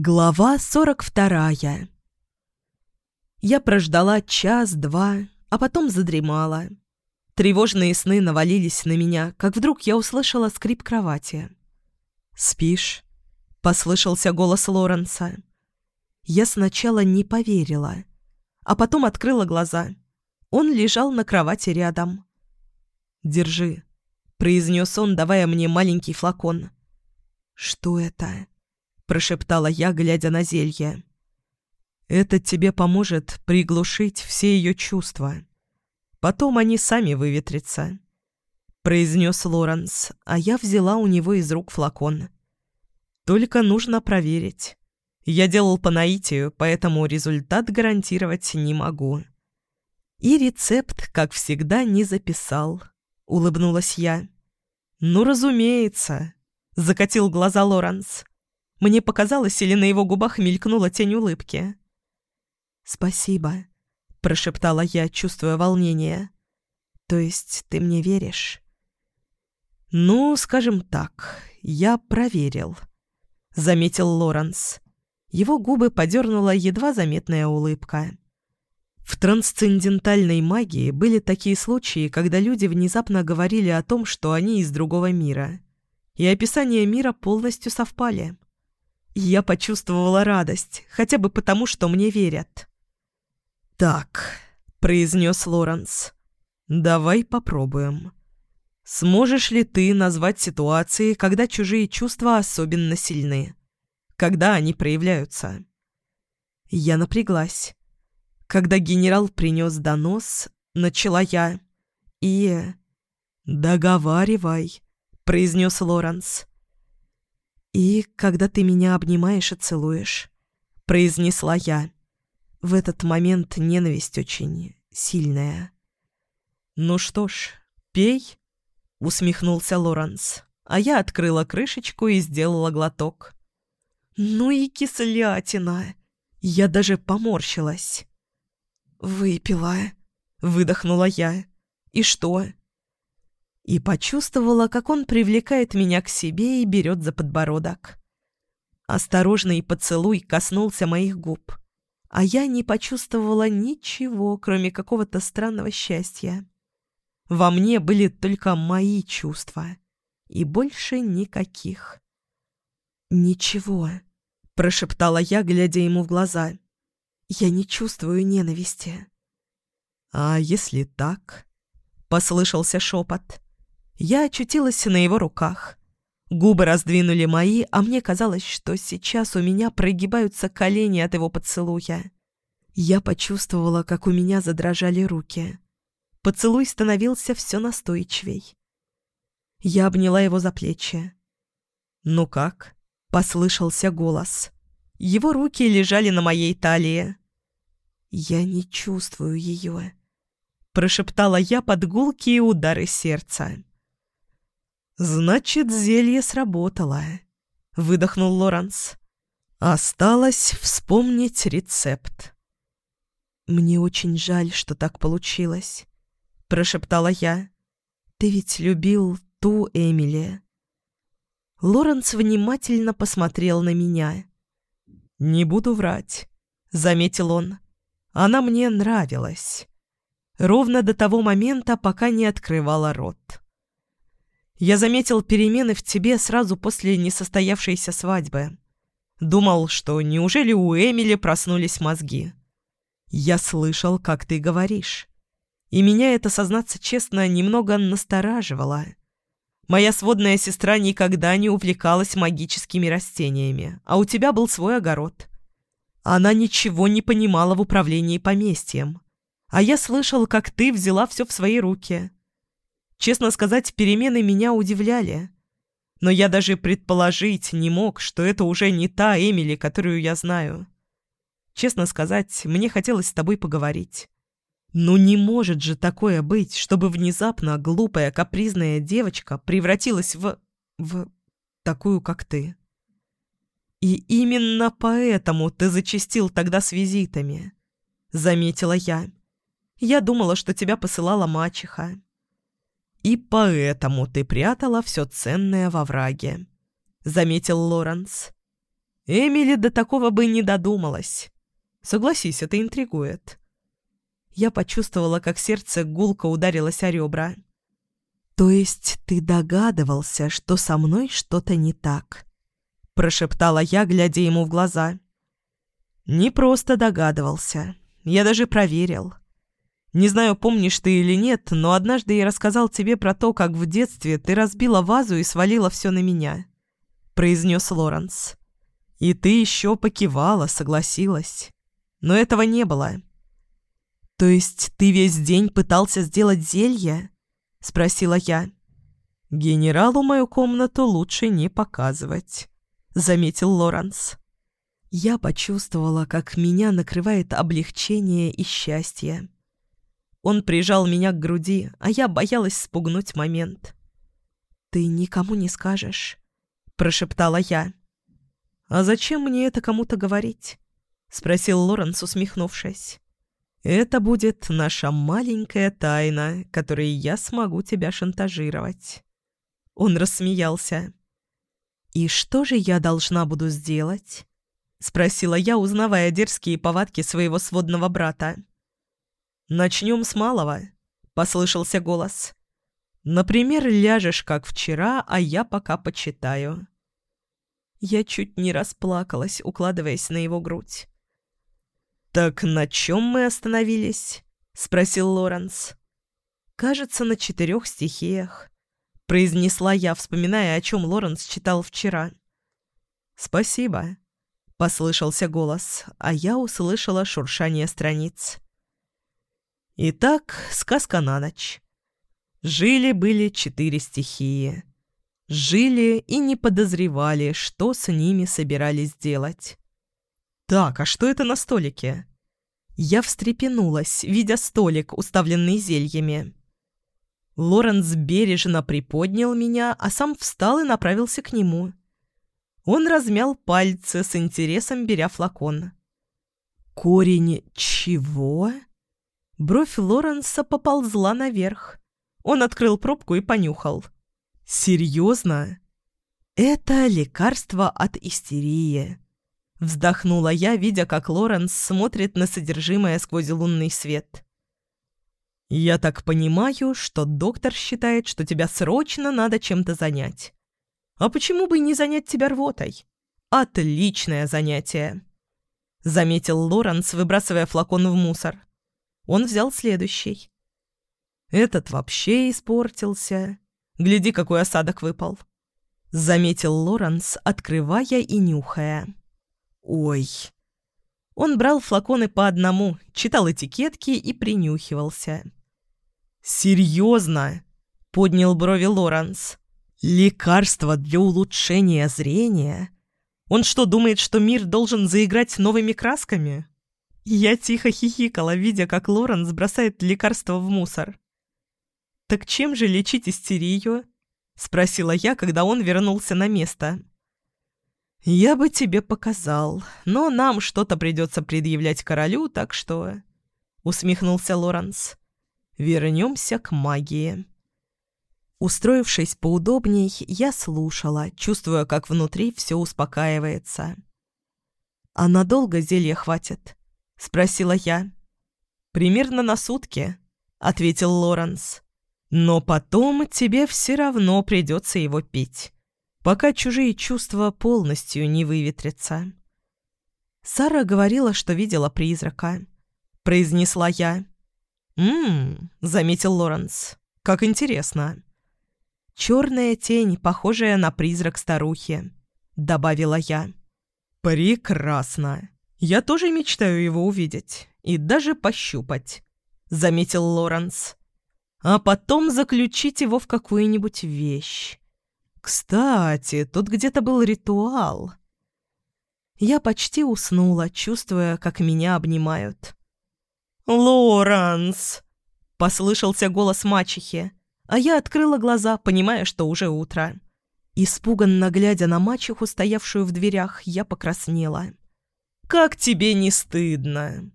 Глава сорок вторая. Я прождала час-два, а потом задремала. Тревожные сны навалились на меня, как вдруг я услышала скрип кровати. «Спишь?» — послышался голос Лоренса. Я сначала не поверила, а потом открыла глаза. Он лежал на кровати рядом. «Держи», — произнес он, давая мне маленький флакон. «Что это?» Прошептала я, глядя на зелье. «Это тебе поможет приглушить все ее чувства. Потом они сами выветрятся», — произнес Лоренс, а я взяла у него из рук флакон. «Только нужно проверить. Я делал по наитию, поэтому результат гарантировать не могу». «И рецепт, как всегда, не записал», — улыбнулась я. «Ну, разумеется», — закатил глаза Лоренс. Мне показалось, или на его губах мелькнула тень улыбки. «Спасибо», — прошептала я, чувствуя волнение. «То есть ты мне веришь?» «Ну, скажем так, я проверил», — заметил Лоренс. Его губы подернула едва заметная улыбка. В трансцендентальной магии были такие случаи, когда люди внезапно говорили о том, что они из другого мира. И описания мира полностью совпали я почувствовала радость, хотя бы потому, что мне верят. «Так», — произнес Лоренс, — «давай попробуем. Сможешь ли ты назвать ситуации, когда чужие чувства особенно сильны? Когда они проявляются?» Я напряглась. Когда генерал принес донос, начала я. И... «Договаривай», — произнес Лоренс. «И когда ты меня обнимаешь и целуешь», — произнесла я. В этот момент ненависть очень сильная. «Ну что ж, пей», — усмехнулся Лоренс, а я открыла крышечку и сделала глоток. «Ну и кислятина!» Я даже поморщилась. «Выпила», — выдохнула я. «И что?» И почувствовала, как он привлекает меня к себе и берет за подбородок. Осторожный поцелуй коснулся моих губ, а я не почувствовала ничего, кроме какого-то странного счастья. Во мне были только мои чувства, и больше никаких. «Ничего», — прошептала я, глядя ему в глаза. «Я не чувствую ненависти». «А если так?» — послышался шепот. Я очутилась на его руках. Губы раздвинули мои, а мне казалось, что сейчас у меня прогибаются колени от его поцелуя. Я почувствовала, как у меня задрожали руки. Поцелуй становился все настойчивей. Я обняла его за плечи. «Ну как?» — послышался голос. Его руки лежали на моей талии. «Я не чувствую ее», — прошептала я под гулкие удары сердца. «Значит, зелье сработало», — выдохнул Лоренс. «Осталось вспомнить рецепт». «Мне очень жаль, что так получилось», — прошептала я. «Ты ведь любил ту Эмили». Лоренс внимательно посмотрел на меня. «Не буду врать», — заметил он. «Она мне нравилась. Ровно до того момента, пока не открывала рот». Я заметил перемены в тебе сразу после несостоявшейся свадьбы. Думал, что неужели у Эмили проснулись мозги? Я слышал, как ты говоришь. И меня это, сознаться честно, немного настораживало. Моя сводная сестра никогда не увлекалась магическими растениями, а у тебя был свой огород. Она ничего не понимала в управлении поместьем. А я слышал, как ты взяла все в свои руки. Честно сказать, перемены меня удивляли. Но я даже предположить не мог, что это уже не та Эмили, которую я знаю. Честно сказать, мне хотелось с тобой поговорить. Ну не может же такое быть, чтобы внезапно глупая капризная девочка превратилась в... в... такую, как ты. И именно поэтому ты зачастил тогда с визитами, заметила я. Я думала, что тебя посылала мачеха. «И поэтому ты прятала все ценное во враге», — заметил Лоренс. Эмили до такого бы не додумалась. Согласись, это интригует. Я почувствовала, как сердце гулко ударилось о ребра. «То есть ты догадывался, что со мной что-то не так?» Прошептала я, глядя ему в глаза. «Не просто догадывался. Я даже проверил. Не знаю, помнишь ты или нет, но однажды я рассказал тебе про то, как в детстве ты разбила вазу и свалила все на меня», — произнес Лоренс. «И ты еще покивала, согласилась. Но этого не было». «То есть ты весь день пытался сделать зелье?» — спросила я. «Генералу мою комнату лучше не показывать», — заметил Лоренс. Я почувствовала, как меня накрывает облегчение и счастье. Он прижал меня к груди, а я боялась спугнуть момент. «Ты никому не скажешь?» — прошептала я. «А зачем мне это кому-то говорить?» — спросил Лоренс, усмехнувшись. Это будет наша маленькая тайна, которой я смогу тебя шантажировать». Он рассмеялся. «И что же я должна буду сделать?» — спросила я, узнавая дерзкие повадки своего сводного брата. «Начнем с малого», — послышался голос. «Например, ляжешь, как вчера, а я пока почитаю». Я чуть не расплакалась, укладываясь на его грудь. «Так на чем мы остановились?» — спросил Лоренс. «Кажется, на четырех стихиях», — произнесла я, вспоминая, о чем Лоренс читал вчера. «Спасибо», — послышался голос, а я услышала шуршание страниц. Итак, сказка на ночь. Жили-были четыре стихии. Жили и не подозревали, что с ними собирались делать. «Так, а что это на столике?» Я встрепенулась, видя столик, уставленный зельями. Лоренс бережно приподнял меня, а сам встал и направился к нему. Он размял пальцы с интересом, беря флакон. «Корень чего?» Бровь Лоренса поползла наверх. Он открыл пробку и понюхал. «Серьезно?» «Это лекарство от истерии», Вздохнула я, видя, как Лоренс смотрит на содержимое сквозь лунный свет. «Я так понимаю, что доктор считает, что тебя срочно надо чем-то занять. А почему бы не занять тебя рвотой? Отличное занятие!» Заметил Лоренс, выбрасывая флакон в мусор. Он взял следующий. «Этот вообще испортился. Гляди, какой осадок выпал!» Заметил Лоренс, открывая и нюхая. «Ой!» Он брал флаконы по одному, читал этикетки и принюхивался. «Серьезно?» — поднял брови Лоренс. «Лекарство для улучшения зрения? Он что, думает, что мир должен заиграть новыми красками?» Я тихо хихикала, видя, как Лоренс бросает лекарство в мусор. «Так чем же лечить истерию?» — спросила я, когда он вернулся на место. «Я бы тебе показал, но нам что-то придется предъявлять королю, так что...» — усмехнулся Лоренс. «Вернемся к магии». Устроившись поудобней, я слушала, чувствуя, как внутри все успокаивается. «А надолго зелья хватит?» — спросила я. «Примерно на сутки», — ответил Лоренс. «Но потом тебе все равно придется его пить» пока чужие чувства полностью не выветрятся. Сара говорила, что видела призрака. Произнесла я. «Ммм», — заметил Лоренс, — «как интересно». «Черная тень, похожая на призрак старухи», — добавила я. «Прекрасно. Я тоже мечтаю его увидеть и даже пощупать», — заметил Лоренс. «А потом заключить его в какую-нибудь вещь. Кстати, тут где-то был ритуал. Я почти уснула, чувствуя, как меня обнимают. «Лоранс!» — послышался голос мачехи, а я открыла глаза, понимая, что уже утро. Испуганно глядя на мачеху, стоявшую в дверях, я покраснела. «Как тебе не стыдно?»